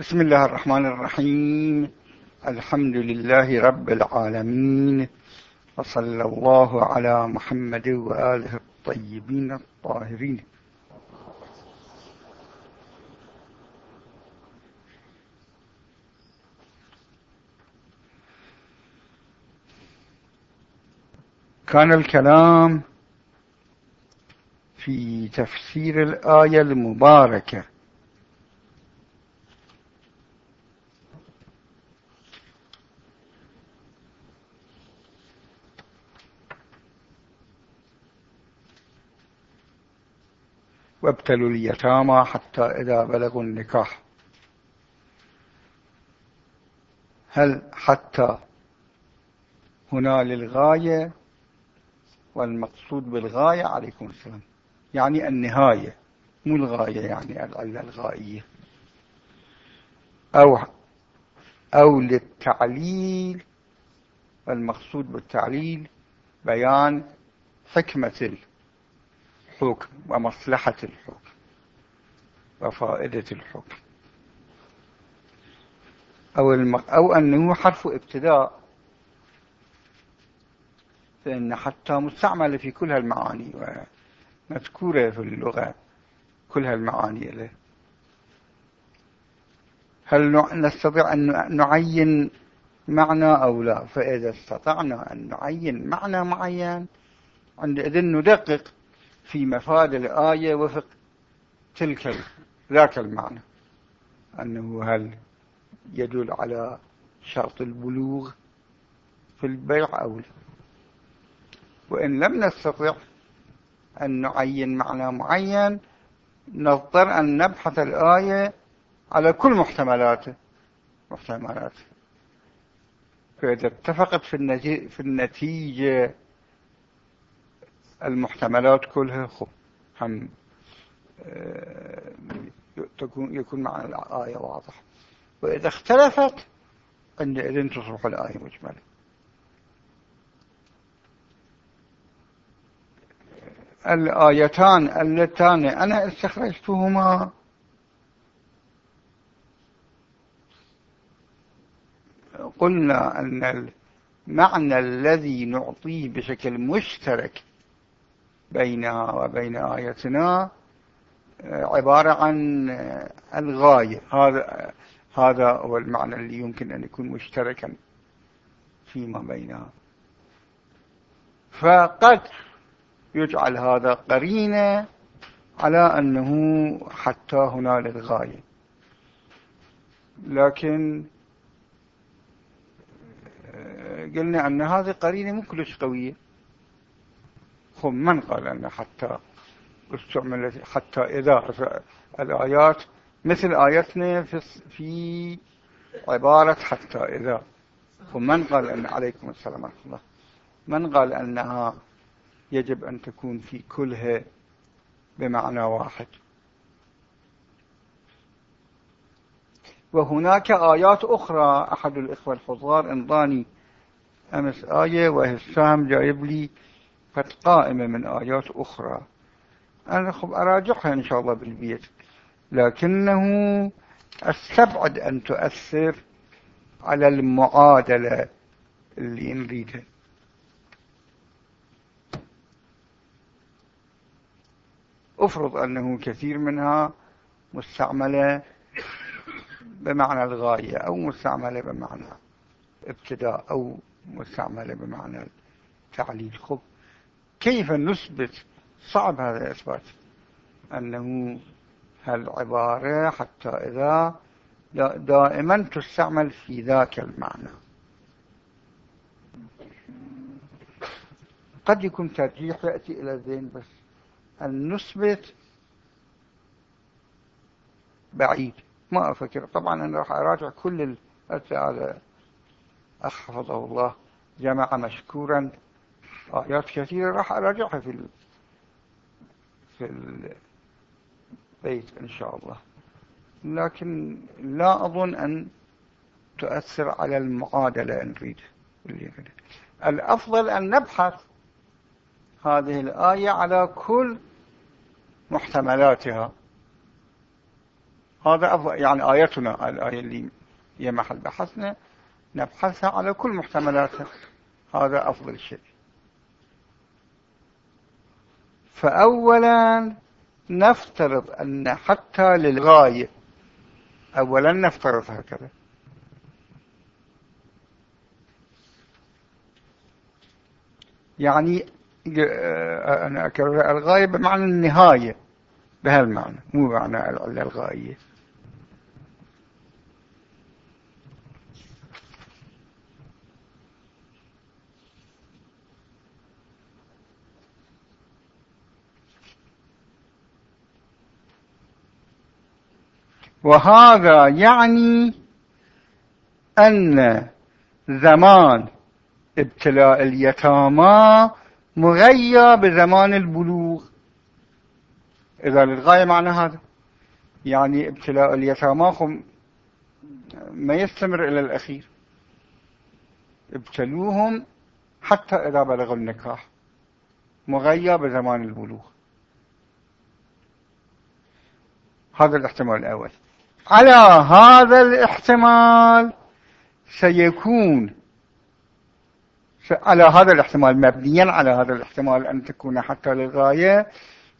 بسم الله الرحمن الرحيم. الحمد لله رب العالمين. وصلى الله على محمد وآله الطيبين الطاهرين. كان الكلام في تفسير الآية المباركة. وابتلوا اليتامى حتى إذا بلغوا النكاح. هل حتى هنا للغاية والمقصود بالغاية؟ عليكم السلام. يعني النهاية مو الغاية يعني العلة الغائية. أو أو للتعليل والمقصود بالتعليل بيان حكمة الحكم ومصلحة الحكم وفائدة الحكم أو, الم... أو أنه حرف ابتداء فإن حتى مستعمل في كل هالمعاني ومذكورة في اللغة كل هالمعاني له. هل نستطيع أن نعين معنى أو لا؟ فإذا استطعنا أن نعين معنى معين عندئذ ندقق في مفاد الآية وفق تلك ذاك المعنى. أنه هل يدل على شرط البلوغ في البيع أو لا؟ وإن لم نستطع أن نعين معنى معين نضطر أن نبحث الآية على كل محتملاته. محتملاته. فإذا اتفقت في النتيجة المحتملات كلها خب هم آه، تكون يكون معنى الآية واضح وإذا اختلفت عندئذ تصبح الآية مجملة الآيتان اللتان أنا استخرجتهما. قلنا أن المعنى الذي نعطيه بشكل مشترك بينها وبين آيتنا عبارة عن الغاية. هذا هذا هو المعنى اللي يمكن أن يكون مشتركا فيما بينها. فقد يجعل هذا قرينة على أنه حتى هنا للغاية لكن قلنا أن هذه قرينة مو كلش قوية. هم من قال أن حتى استعملت حتى إذا الآيات مثل آياتنا في, في عبارة حتى إذا. ومن قال أن عليكم السلام ورحمة الله. من قال أنها يجب أن تكون في كلها بمعنى واحد. وهناك آيات أخرى أحد الإخوة الحضار انضاني أمس آية وهسام جايب لي قد قائمة من آيات أخرى. أنا خب أراجعها إن شاء الله بالبيت. لكنه أستبعد أن تؤثر على المعادلة اللي نريدها. أفرض أنه كثير منها مستعملة بمعنى الغاية أو مستعملة بمعنى ابتداء أو مستعملة بمعنى التعليل خب كيف نثبت صعب هذا الإثبات أنه هالعبارة حتى إذا دائما تستعمل في ذاك المعنى. قد يكون ترجيح يأتي إلى الذهن بس أن نثبت بعيد. ما أفكر. طبعا أنا راح أراجع كل هذا أحفظه الله. جمع مشكورا. آيات كثيرة راح أراجعها في ال... في البيت إن شاء الله. لكن لا أظن أن تؤثر على المعادلة نريد الأفضل أن نبحث هذه الآية على كل محتملاتها. هذا أفضل يعني آيتنا الآية اللي هي محل بحثنا نبحثها على كل محتملاتها. هذا أفضل شيء. فأولا نفترض أن حتى للغاية أولا نفترض هكذا. يعني أنا أكرر الغاية بمعنى النهاية بهالمعنى مو معنى العلة الغائية وهذا يعني أن زمان ابتلاء اليتامى مغيى بزمان البلوغ. إذا للغاية معنى هذا يعني ابتلاء اليتامى ما يستمر إلى الأخير. ابتلوهم حتى إذا بلغوا النكاح مغيى بزمان البلوغ. هذا الاحتمال الأول. على هذا الاحتمال سيكون على هذا الاحتمال مبنيا على هذا الاحتمال أن تكون حتى للغاية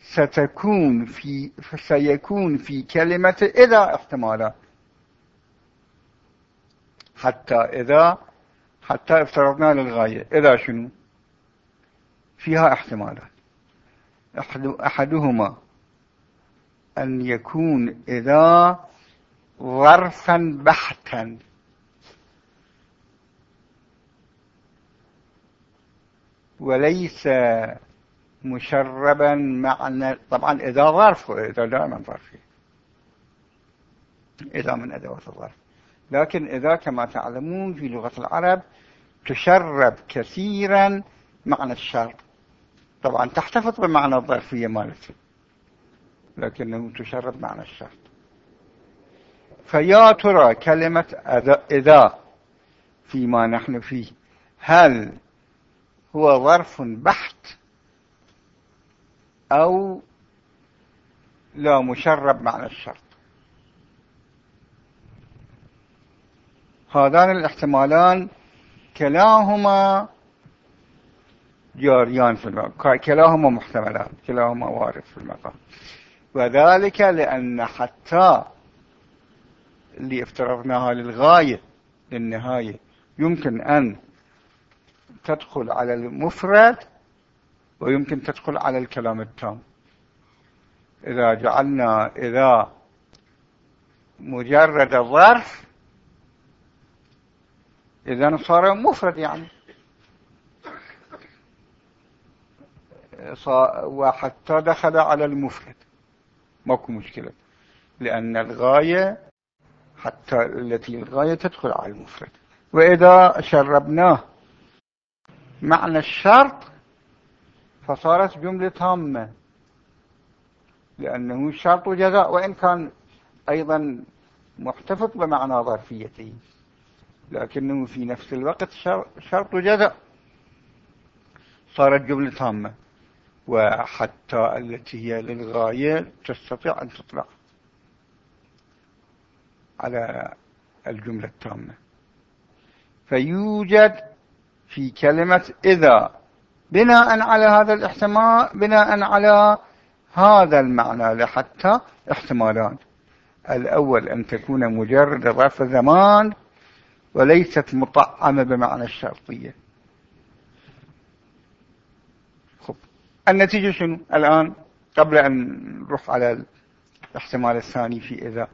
ستكون في سيكون في كلمة إذا احتمالات حتى إذا حتى افترضنا للغاية إذا شنو؟ فيها احتمالات. أحدهما أن يكون إذا ظرفا بحتا. وليس مشربا معنى طبعا إذا ظرف إذا دائما ظرفي إذا من أدوات الظرف. لكن إذا كما تعلمون في لغة العرب تشرب كثيرا معنى الشرط طبعا تحتفظ بمعنى الظرفية مالته لكنه تشرب معنى الشرط فيا ترى كلمة إذا فيما نحن فيه. هل هو ظرف بحت أو لا مشرب معنى الشرط؟ هذان الاحتمالان كلاهما جاريان في المقام. كلاهما محتملان كلاهما وارد في المقام. وذلك لأن حتى اللي افترضناها للغاية للنهاية. يمكن أن تدخل على المفرد ويمكن تدخل على الكلام التام. إذا جعلنا إذا مجرد ظرف إذا صار مفرد يعني. وحتى دخل على المفرد. ماكو مشكلة. لأن الغاية حتى التي الغاية تدخل على المفرد. وإذا شربناه معنى الشرط فصارت جملة تامة لأنه شرط جزاء وإن كان أيضا محتفظ بمعنى ظرفيته. لكنه في نفس الوقت شرط جزاء. صارت جملة تامة وحتى التي هي للغاية تستطيع أن تطلع. على الجملة التامة. فيوجد في كلمة إذا بناء على هذا الاحتمال بناء على هذا المعنى لحتى احتمالان. الأول أن تكون مجرد ظرف زمان وليست مطعمة بمعنى الشرطية. خب النتيجة شنو؟ الآن قبل أن نروح على الاحتمال الثاني في إذا.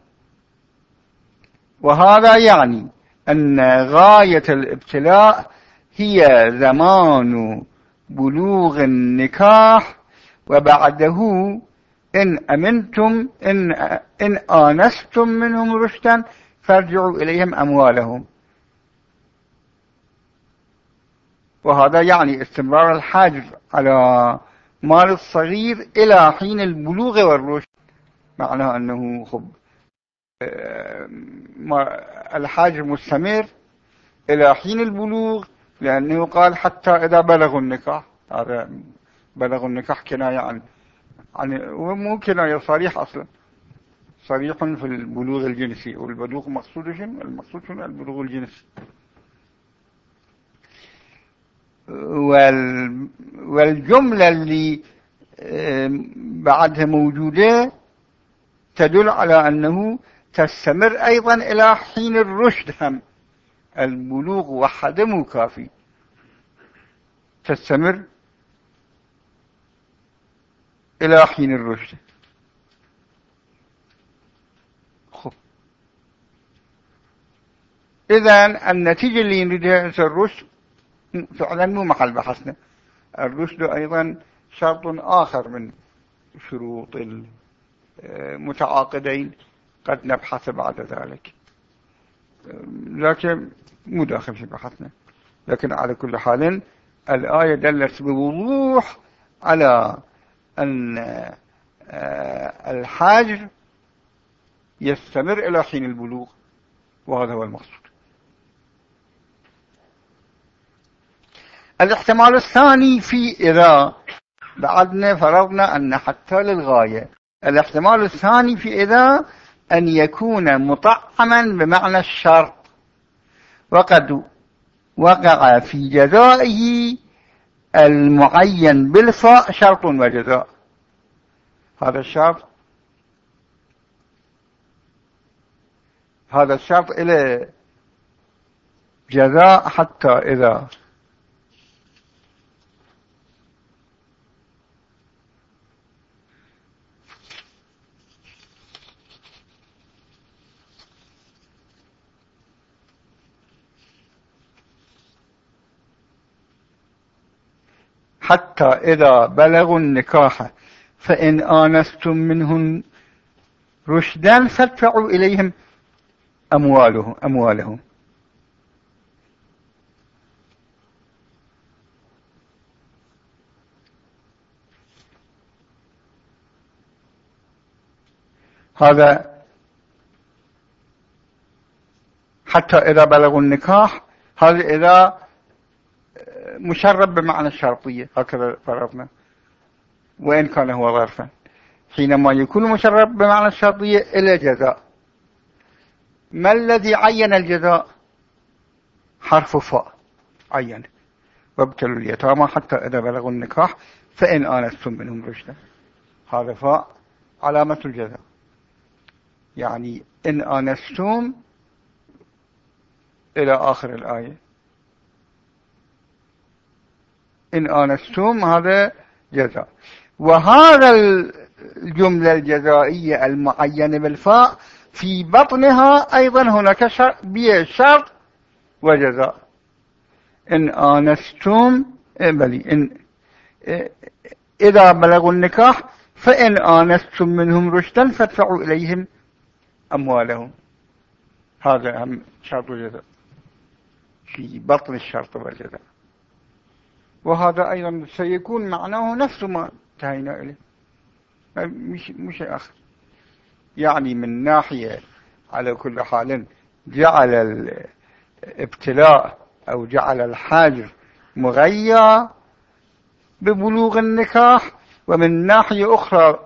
وهذا يعني أن غاية الابتلاء هي زمان بلوغ النكاح وبعده إن أمنتم إن, إن آنستم منهم رشدا فارجعوا إليهم أموالهم. وهذا يعني استمرار الحاجز على مال الصغير إلى حين البلوغ والرشد معناه أنه خب. الحاج مستمر إلى حين البلوغ لأنه قال حتى إذا بلغوا النكاح هذا بلغوا النكاح كناية عن عن ومو كناية صريح أصلا. صريح في البلوغ الجنسي والبلوغ مقصود شنو؟ المقصود شنو؟ البلوغ الجنسي. والجملة اللي بعدها موجودة تدل على أنه تستمر أيضا إلى حين الرشد هم. البلوغ وحده مو كافي. تستمر إلى حين الرشد. إذا النتيجة اللي نريدها الرشد فعلا مو محل بحثنا. الرشد أيضا شرط آخر من شروط المتعاقدين قد نبحث بعد ذلك. لكن مو داخل في بحثنا. لكن على كل حال الآية دلت بوضوح على أن آه، الحاجر يستمر إلى حين البلوغ وهذا هو المقصود. الاحتمال الثاني في إذا بعدنا فرضنا أن حتى للغاية. الاحتمال الثاني في إذا أن يكون مطعما بمعنى الشرط. وقد وقع في جزائه المعين بالفاء شرط وجزاء. هذا الشرط. هذا الشرط إلى جزاء حتى إذا حتى إذا بلغوا النكاح فإن آنستم منهم رشدا فادفعوا إليهم أموالهم, أموالهم. هذا حتى إذا بلغوا النكاح هذا إذا مشرب بمعنى الشرطية هكذا فرضنا. وإن كان هو ظرفا. حينما يكون مشرب بمعنى الشرطية إلى جزاء. ما الذي عين الجزاء؟ حرف فاء عين. وابتلوا اليتامى حتى إذا بلغوا النكاح فإن آنستم منهم رشدا. هذا فاء علامة الجزاء. يعني إن آنستم إلى آخر الآية. إن آنستم هذا جزاء. وهذا الجملة الجزائية المعينة بالفاء في بطنها أيضا هناك شرط وجزاء. إن آنستم إيه، بلي إن إيه، إذا بلغوا النكاح فإن آنستم منهم رشدا فادفعوا إليهم أموالهم. هذا هم شرط وجزاء. في بطن الشرط والجزاء وهذا أيضا سيكون معناه نفس ما انتهينا إليه. مش, مش آخر. يعني من ناحية على كل حال جعل الابتلاء أو جعل الحاجر مغير ببلوغ النكاح ومن ناحية أخرى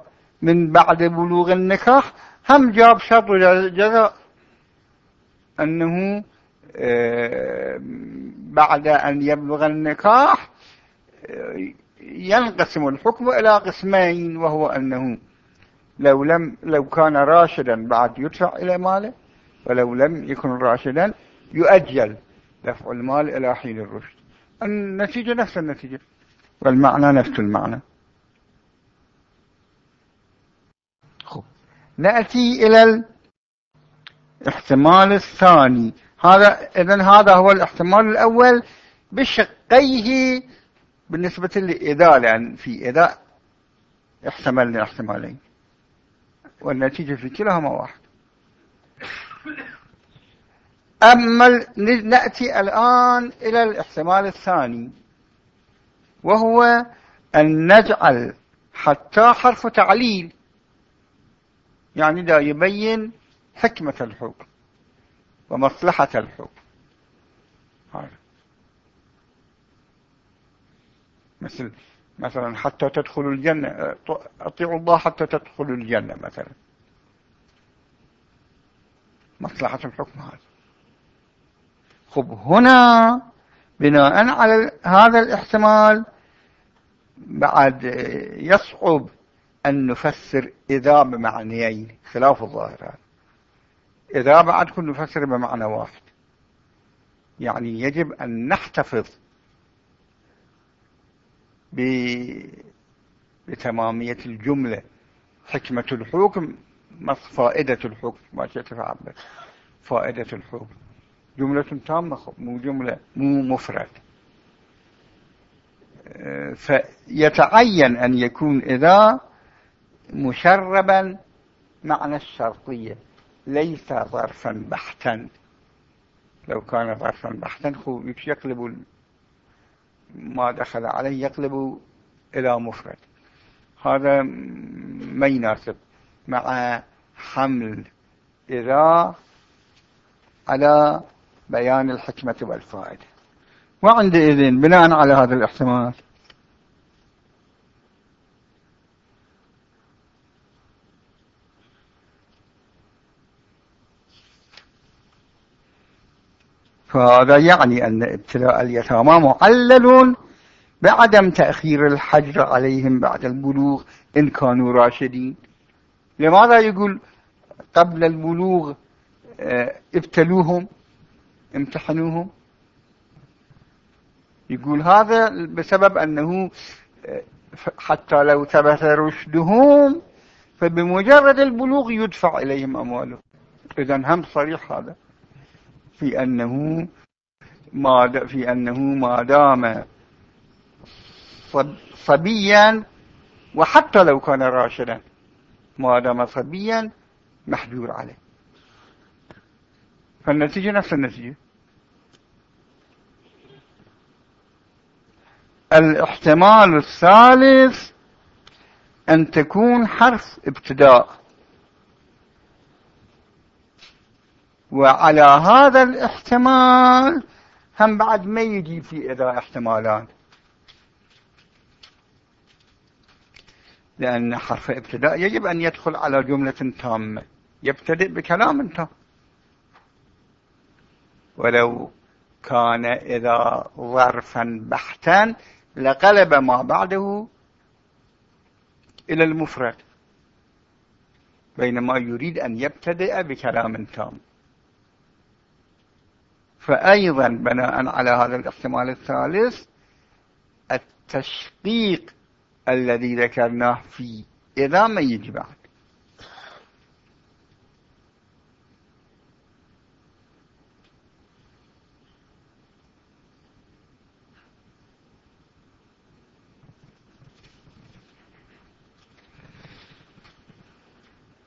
من بعد بلوغ النكاح هم جاب شرط جزاء أنه آه، بعد أن يبلغ النكاح ينقسم الحكم إلى قسمين وهو أنه لو لم لو كان راشدا بعد يدفع إلى ماله ولو لم يكن راشدا يؤجل دفع المال إلى حين الرشد. النتيجة نفس النتيجة والمعنى نفس المعنى. خب. نأتي إلى الاحتمال الثاني. هذا إذن هذا هو الاحتمال الأول بشقيه بالنسبة لإذا لأن في إذا احتملنا احتمالين والنتيجة في كلاهما واحد. أما نأتي الآن إلى الاحتمال الثاني وهو أن نجعل حتى حرف تعليل. يعني دا يبين حكمة الحكم ومصلحة الحكم. مثل مثلا حتى تدخلوا الجنة أطيعوا الله حتى تدخلوا الجنة مثلا. مصلحة الحكم هذا خب هنا بناء على هذا الاحتمال بعد يصعب أن نفسر إذا بمعنيين خلاف الظاهرات إذا بعد كن نفسر بمعنى واحد. يعني يجب أن نحتفظ بتمامية الجملة. حكمة الحكم فائدة الحكم. ما تتعبر فائدة الحكم. جملة تامة. مو جملة مو مفرد. فيتعين أن يكون إذا مشربا معنى الشرطية. ليس ظرفا بحتا. لو كان ظرفا بحتا يقلب ما دخل عليه يقلب إلى مفرد. هذا ما يناسب مع حمل إذا على بيان الحكمة والفائدة. وعندئذ بناء على هذا الاحتمال فهذا يعني أن ابتلاء اليتامى معلل بعدم تأخير الحجر عليهم بعد البلوغ إن كانوا راشدين. لماذا يقول قبل البلوغ آه، ابتلوهم امتحنوهم؟ يقول هذا بسبب أنه آه، حتى لو ثبت رشدهم فبمجرد البلوغ يدفع إليهم أموالهم. إذا هم صريح هذا. في أنه ما في أنه ما دام صبيا وحتى لو كان راشدا ما دام صبيا محجور عليه. فالنتيجة نفس النتيجة. الاحتمال الثالث أن تكون حرف ابتداء. وعلى هذا الاحتمال هم بعد ما يجي في إذا احتمالان لأن حرف ابتداء يجب أن يدخل على جملة تامة. يبتدئ بكلام تام. ولو كان إذا ظرفا بحتا لقلب ما بعده إلى المفرد. بينما يريد أن يبتدئ بكلام تام. فأيضا بناء على هذا الاحتمال الثالث التشقيق الذي ذكرناه في إذا ما يجي بعد.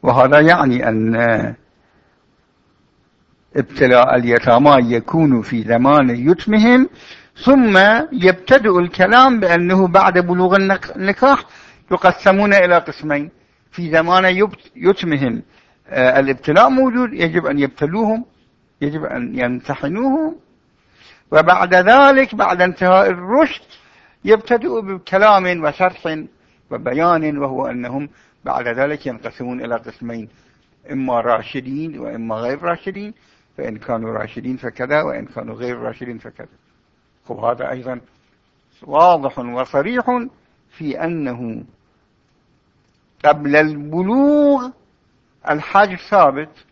وهذا يعني أن ابتلاء اليتامى يكون في زمان يتمهم ثم يبتدئ الكلام بأنه بعد بلوغ النكاح يقسمون إلى قسمين في زمان يتمهم آه، الابتلاء موجود يجب أن يبتلوهم يجب أن يمتحنوهم وبعد ذلك بعد انتهاء الرشد يبتدئ بكلام وشرح وبيان وهو أنهم بعد ذلك ينقسمون إلى قسمين إما راشدين وإما غير راشدين. فإن كانوا راشدين فكذا وإن كانوا غير راشدين فكذا. خب هذا أيضا واضح وصريح في أنه قبل البلوغ الحاج ثابت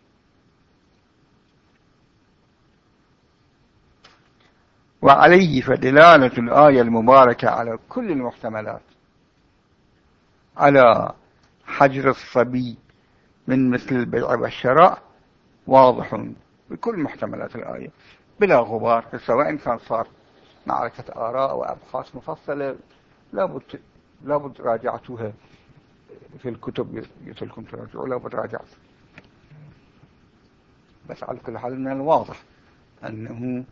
وعليه فدلالة الآية المباركة على كل المحتملات. على حجر الصبي من مثل البيع والشراء واضح. بكل محتملات الآية بلا غبار سواء كان صار معركة آراء وأبحاث مفصلة لابد لابد راجعتوها في الكتب يتلكم تراجعوا لابد راجعت. بس على كل حال من الواضح أنه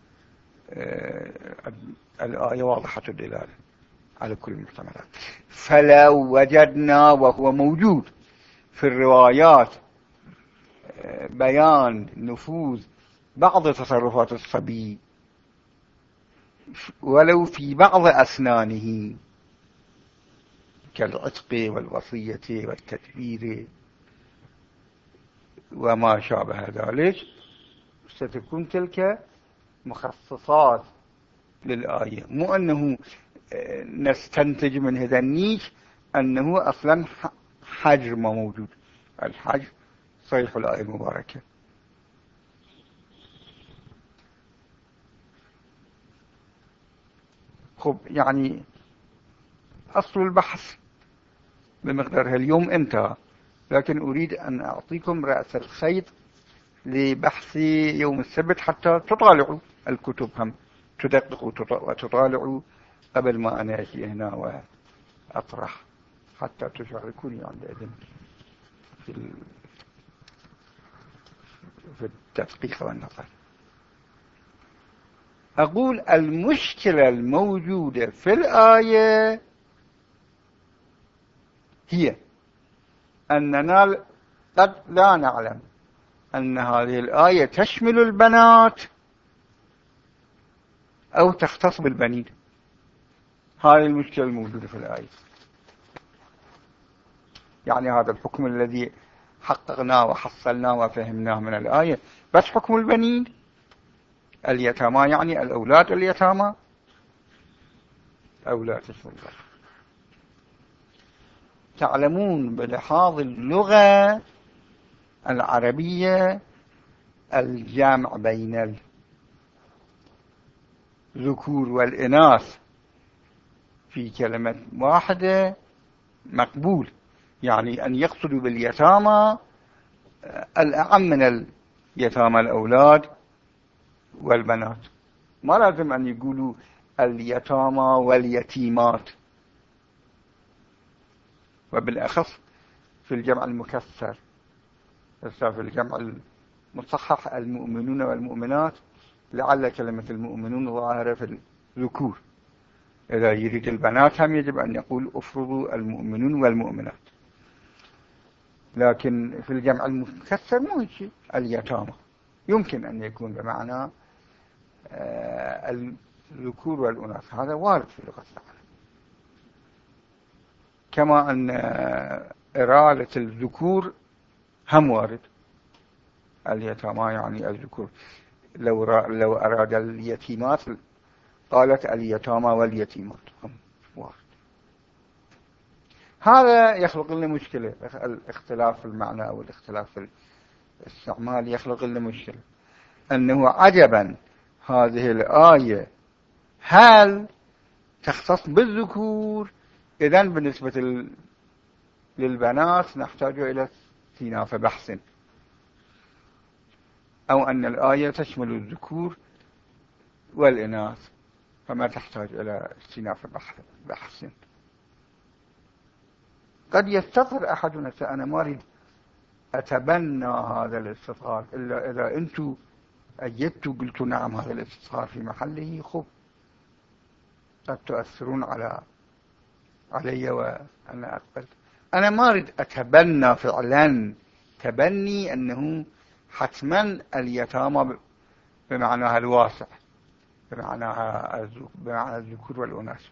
آه الآية واضحة الدلالة على كل المحتملات. فلو وجدنا وهو موجود في الروايات بيان نفوذ بعض تصرفات الصبي. ولو في بعض أسنانه كالعتق والوصية والتدبير وما شابه ذلك ستكون تلك مخصصات للآية. مو أنه آه، نستنتج من هذا النيش أنه أصلا حجر ما موجود. الحجر صريح الآية المباركة. خب يعني أصل البحث بمقدار اليوم انتهى. لكن أريد أن أعطيكم رأس الخيط لبحث يوم السبت حتى تطالعوا الكتب هم تدققوا وتطالعوا قبل ما أنا أجي هنا وأطرح حتى تشاركوني عندئذ في في التدقيق والنظر. أقول المشكلة الموجودة في الآية هي أننا قد لا نعلم أن هذه الآية تشمل البنات أو تختص بالبنين. هذه المشكلة الموجودة في الآية. يعني هذا الحكم الذي حققناه وحصلناه وفهمناه من الآية. بس حكم البنين. اليتامى يعني الأولاد اليتامى. أولاد الله تعلمون بلحاظ اللغة العربية الجامع بين الذكور والإناث. في كلمة واحدة مقبول. يعني أن يقصدوا باليتامى الأعم من اليتامى الأولاد والبنات. ما لازم أن يقولوا اليتامى واليتيمات. وبالأخص في الجمع المكسر. في الجمع المصحح المؤمنون والمؤمنات. لعل كلمة المؤمنون ظاهرة في الذكور. إذا يريد البنات هم يجب أن يقول أفرضوا المؤمنون والمؤمنات. لكن في الجمع المكسر مو شيء اليتامى. يمكن أن يكون بمعنى آه، الذكور والأناث. هذا وارد في اللغة العربية كما أن إرادة الذكور هم وارد. اليتامى يعني الذكور. لو لو أراد اليتيمات قالت اليتامى واليتيمات هم. هذا يخلق لنا مشكلة الاختلاف في المعنى أو الاختلاف في الاستعمال يخلق لنا مشكلة. أنه عجبا هذه الآية. هل تختص بالذكور؟ إذا بالنسبة للبنات نحتاج إلى استئناف بحث. أو أن الآية تشمل الذكور والإناث فما تحتاج إلى استئناف بحث. قد يستطر أحدنا أنا ما أريد أتبنى هذا الاستطهار. إلا إذا أنتم أيدتوا قلتوا نعم هذا الاستطهار في محله. خب. قد تؤثرون على علي وأنا أقبل أنا ما أريد أتبنى فعلا. تبني أنه حتما اليتامى بمعناها الواسع بمعناها بمعنى الذكور والأناث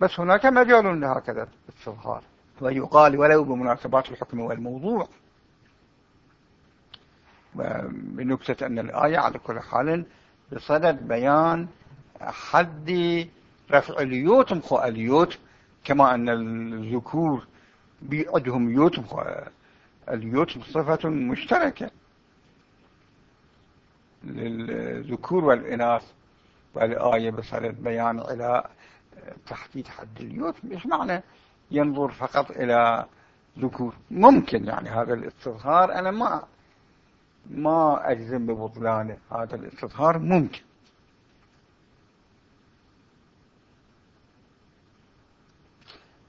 بس هناك مجال لهكذا استظهار ويقال ولو بمناسبات الحكم والموضوع. بنكتة أن الآية على كل حال بصدد بيان حد رفع اليوت مخو اليوت كما أن الذكور بيعدهم يوت اليوت صفة مشتركة. للذكور والإناث والآية بصدد بيان على تحديد حد اليوت. مش معنى ينظر فقط إلى ذكور. ممكن يعني هذا الاستظهار أنا ما ما أجزم ببطلانه هذا الاستظهار ممكن.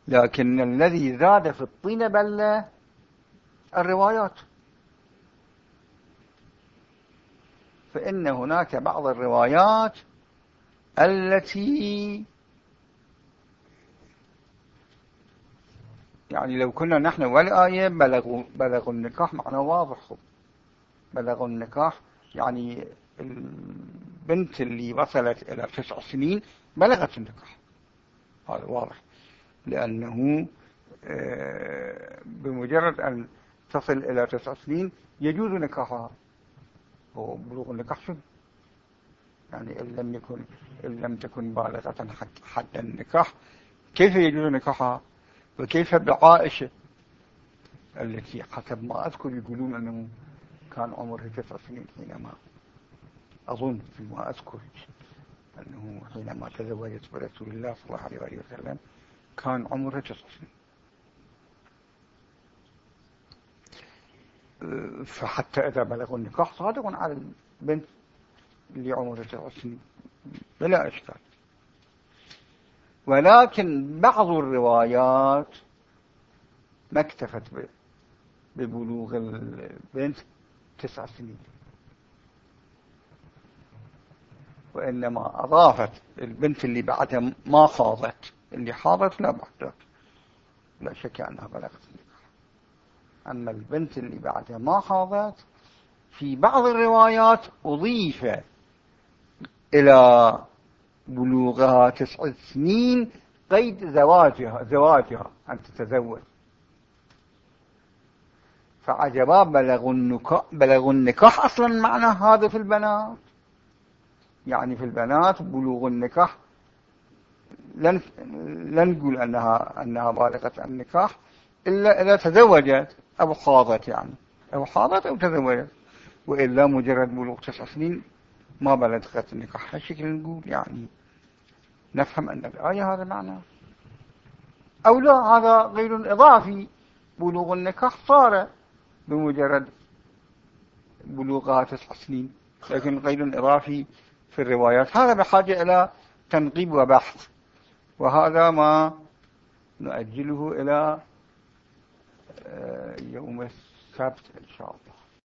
لكن الذي زاد في الطين بلة الروايات. فإن هناك بعض الروايات التي يعني لو كنا نحن والآية بلغوا, بلغوا النكاح معنى واضح. بلغوا النكاح يعني البنت اللي وصلت إلى تسع سنين بلغت النكاح. هذا واضح. لأنه آه، بمجرد أن تصل إلى تسع سنين يجوز نكاحها. هو بلوغ النكاح شنو؟ يعني إن لم يكن إن لم تكن بالغة حد النكاح كيف يجوز نكاحها؟ وكيف بعائشة التي حسب ما أذكر يقولون أنه كان عمره تسع سنين حينما أظن فيما أذكر أنه حينما تزوجت برسول الله صلى الله عليه وسلم كان عمره تسع سنين. فحتى إذا بلغوا النكاح صادق على البنت اللي عمرها تسع سنين. بلا إشكال. ولكن بعض الروايات ما اكتفت ببلوغ البنت تسع سنين. وإنما أضافت البنت اللي بعدها ما خاضت اللي حاضت لا بعدت لا شك أنها بلغت أما البنت اللي بعدها ما خاضت في بعض الروايات أضيف إلى بلوغها تسع سنين قيد زواجها زواجها أن تتزوج. فعجبا بلغوا النكاح, بلغوا النكاح أصلا معنى هذا في البنات. يعني في البنات بلوغ النكاح لن لن نقول أنها أنها بالغة النكاح إلا إذا تزوجت أو حاضت يعني. أو حاضت أو تزوجت. وإلا مجرد بلوغ تسع سنين ما بلغت النكاح. هالشكل نقول يعني نفهم أن الآية هذا معنى. أو لا هذا غير إضافي. بلوغ النكاح صار بمجرد بلوغها تسع سنين لكن غير إضافي في الروايات. هذا بحاجة إلى تنقيب وبحث وهذا ما نؤجله إلى آه، يوم السبت إن شاء الله.